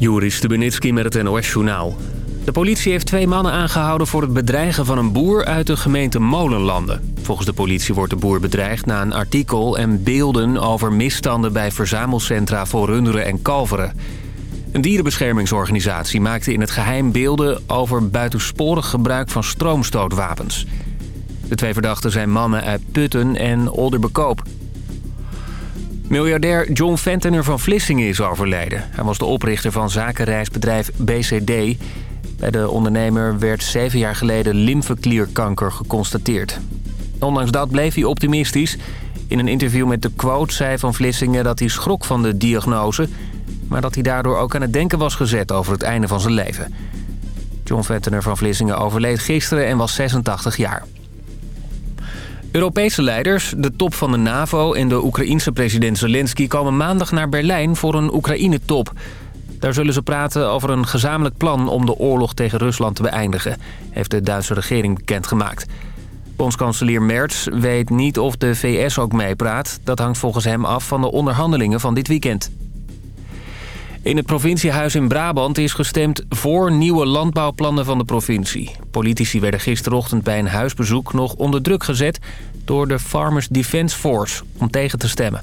Joris Stubenitski met het NOS-journaal. De politie heeft twee mannen aangehouden voor het bedreigen van een boer uit de gemeente Molenlanden. Volgens de politie wordt de boer bedreigd na een artikel en beelden over misstanden bij verzamelcentra voor runderen en kalveren. Een dierenbeschermingsorganisatie maakte in het geheim beelden over buitensporig gebruik van stroomstootwapens. De twee verdachten zijn mannen uit Putten en Olderbekoop. Miljardair John Ventiner van Vlissingen is overleden. Hij was de oprichter van zakenreisbedrijf BCD. Bij de ondernemer werd zeven jaar geleden lymfeklierkanker geconstateerd. Ondanks dat bleef hij optimistisch. In een interview met de Quote zei Van Vlissingen dat hij schrok van de diagnose... maar dat hij daardoor ook aan het denken was gezet over het einde van zijn leven. John Ventiner van Vlissingen overleed gisteren en was 86 jaar. Europese leiders, de top van de NAVO en de Oekraïense president Zelensky... komen maandag naar Berlijn voor een Oekraïne-top. Daar zullen ze praten over een gezamenlijk plan om de oorlog tegen Rusland te beëindigen... heeft de Duitse regering bekendgemaakt. Bondskanselier Merz weet niet of de VS ook meepraat. Dat hangt volgens hem af van de onderhandelingen van dit weekend. In het provinciehuis in Brabant is gestemd voor nieuwe landbouwplannen van de provincie. Politici werden gisterochtend bij een huisbezoek nog onder druk gezet... door de Farmers Defence Force om tegen te stemmen.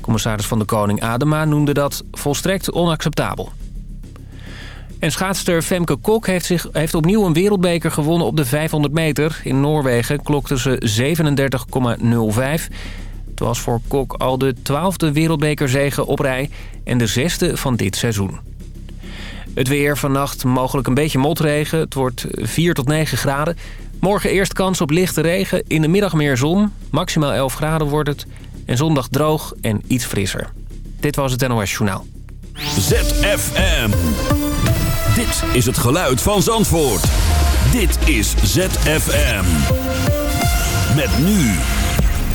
Commissaris van de Koning Adema noemde dat volstrekt onacceptabel. En schaatster Femke Kok heeft, zich, heeft opnieuw een wereldbeker gewonnen op de 500 meter. In Noorwegen klokte ze 37,05 het was voor Kok al de twaalfde wereldbekerzege op rij en de zesde van dit seizoen. Het weer vannacht mogelijk een beetje motregen. Het wordt 4 tot 9 graden. Morgen eerst kans op lichte regen. In de middag meer zon. Maximaal 11 graden wordt het. En zondag droog en iets frisser. Dit was het NOS Journaal. ZFM. Dit is het geluid van Zandvoort. Dit is ZFM. Met nu...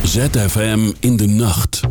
ZFM in de nacht.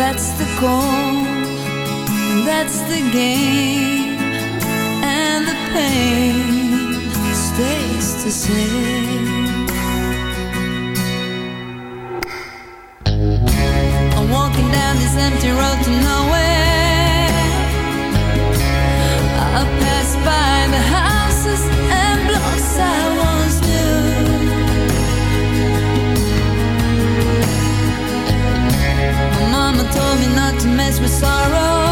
That's the goal, that's the game, and the pain stays the same. I'm walking down this empty road to nowhere. I pass by the houses and blocks out. told me not to mess with sorrow.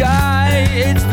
Sky, it's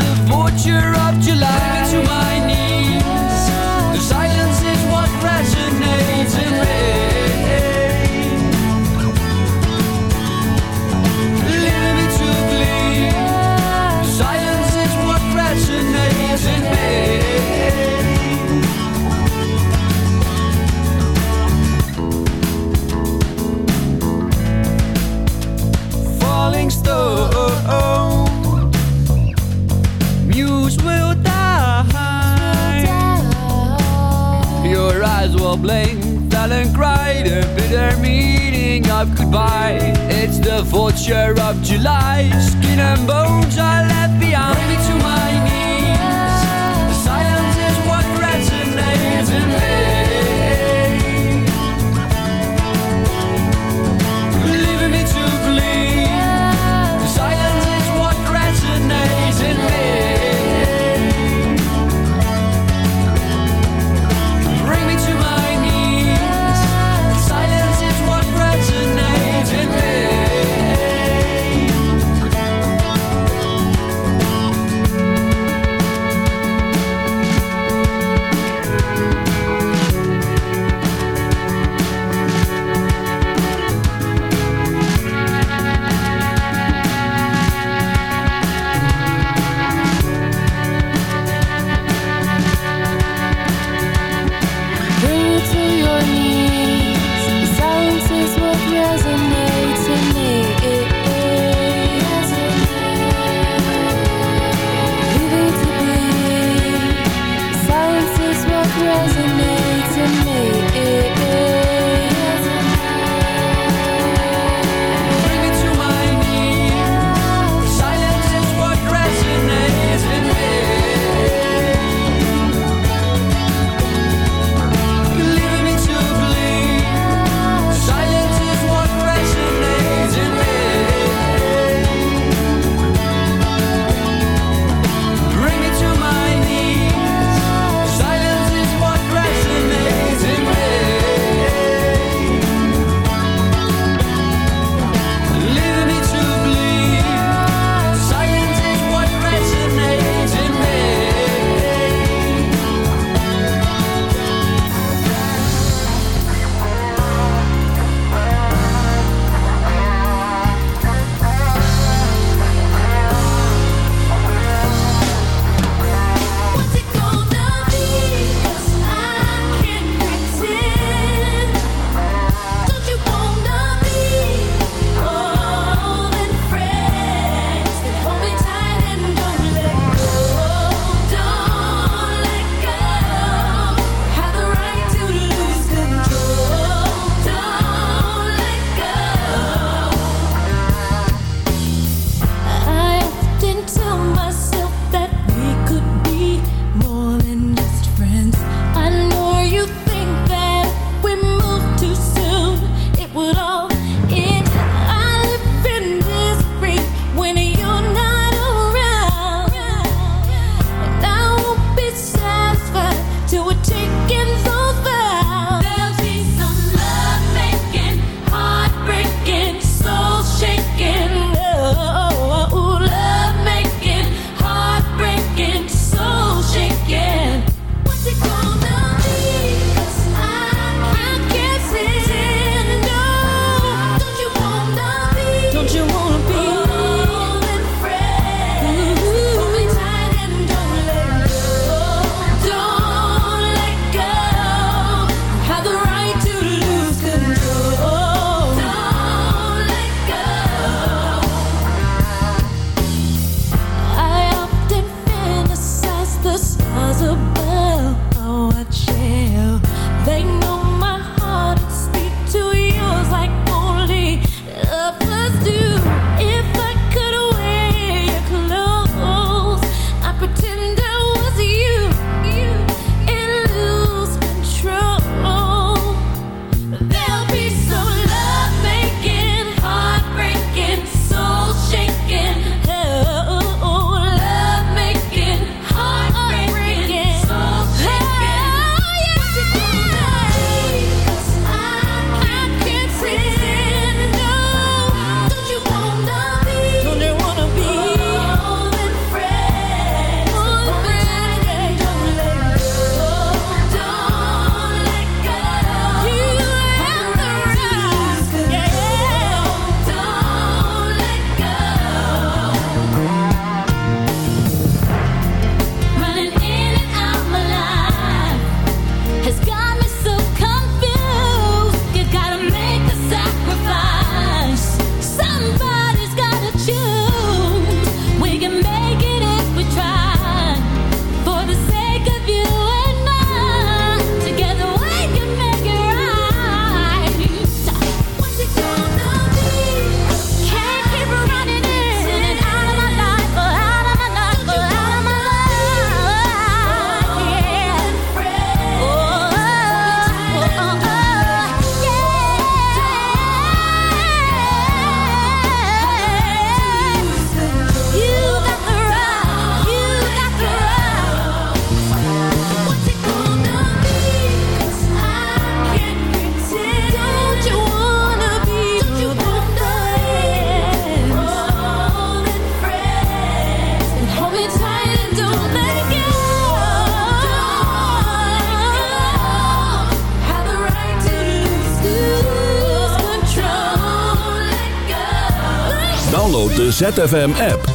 ZFM-app.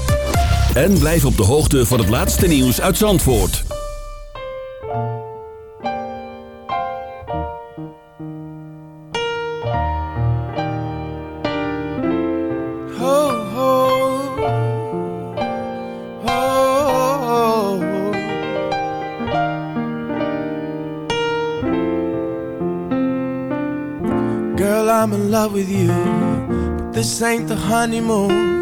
En blijf op de hoogte van het laatste nieuws uit Zandvoort. Ho, ho. Ho. Girl, I'm in love with you, but this ain't the honeymoon.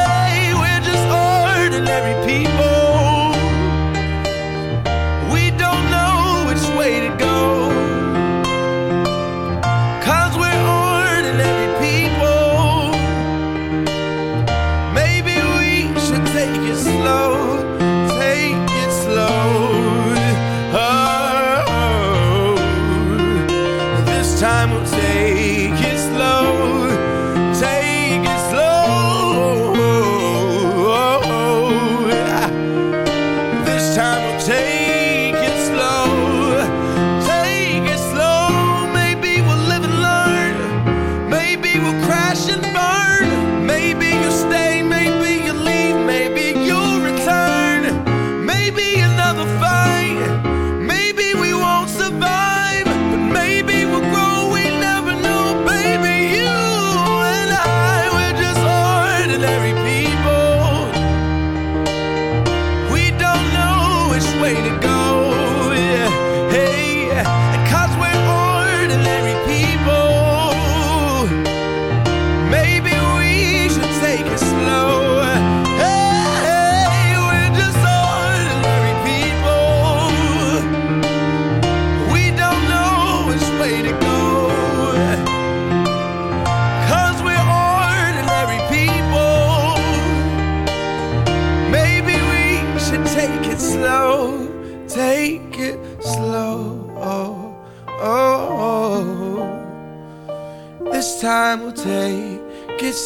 Ordinary people.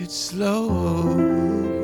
it slow.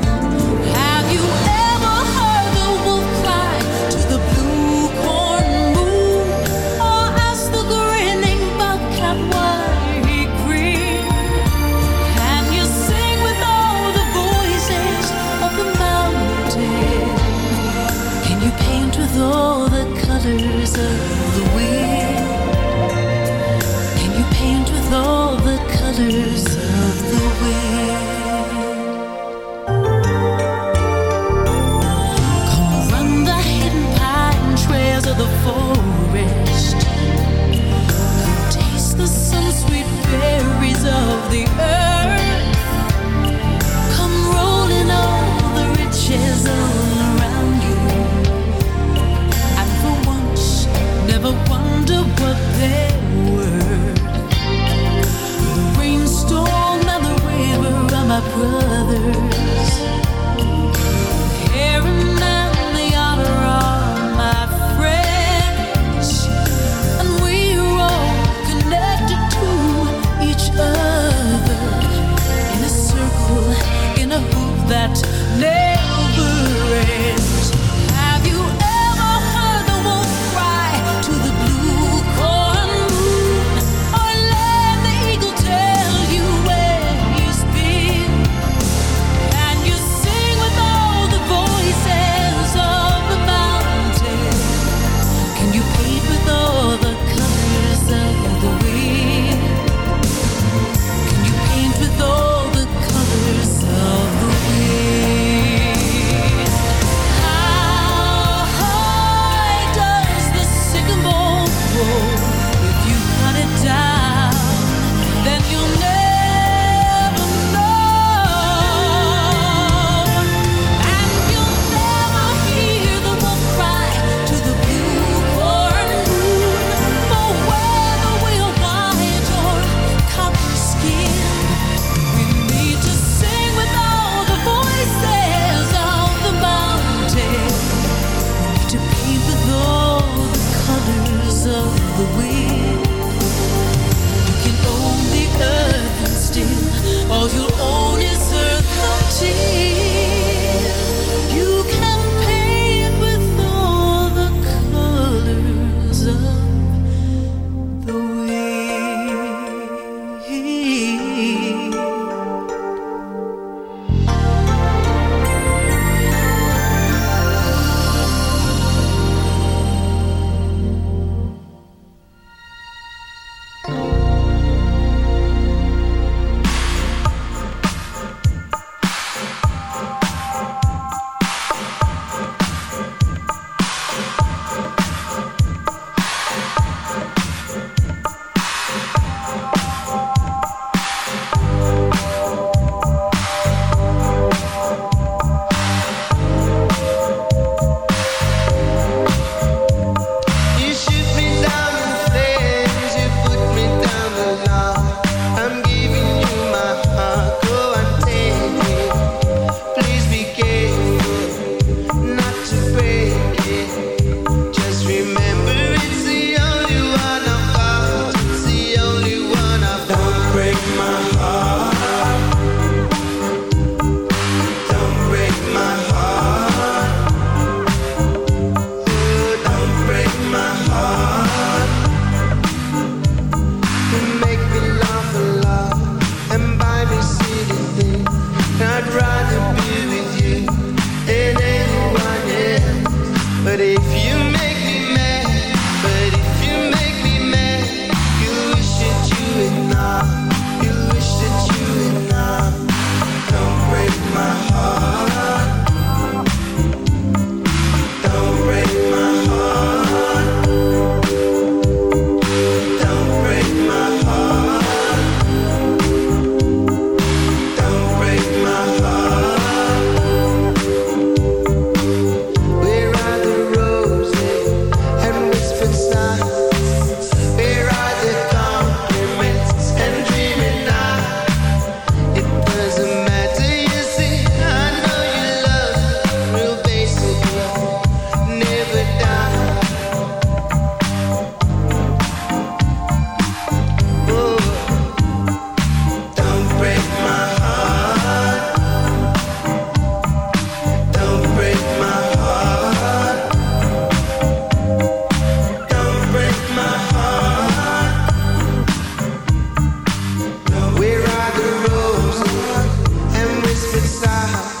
high.